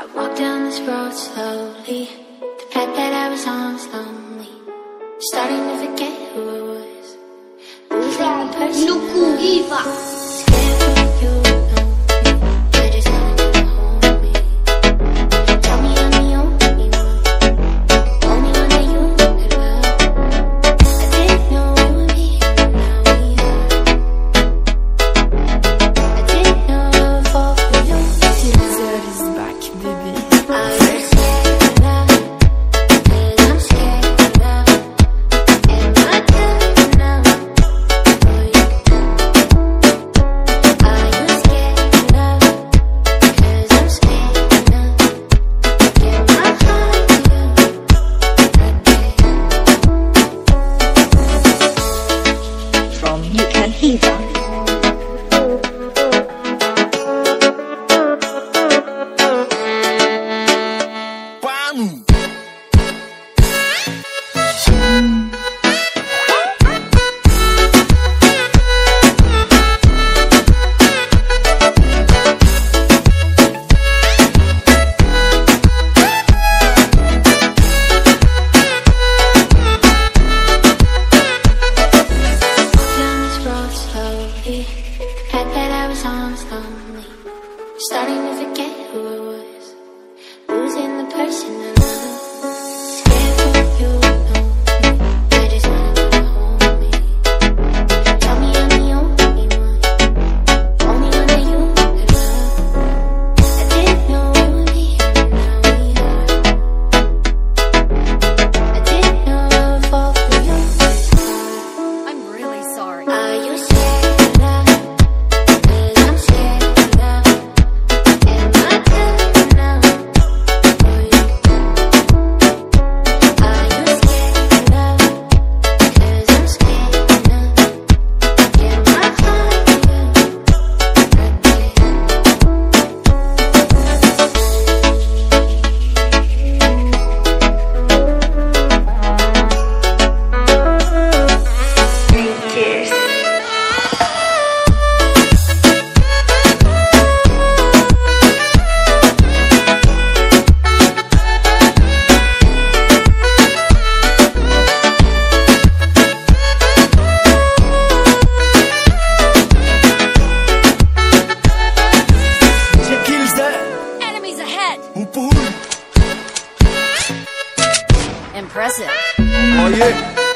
I walked down this road slowly. The path that I was on was lonely. Starting to forget who I was. Losing the person. was arms starting Impressive. Oh, yeah.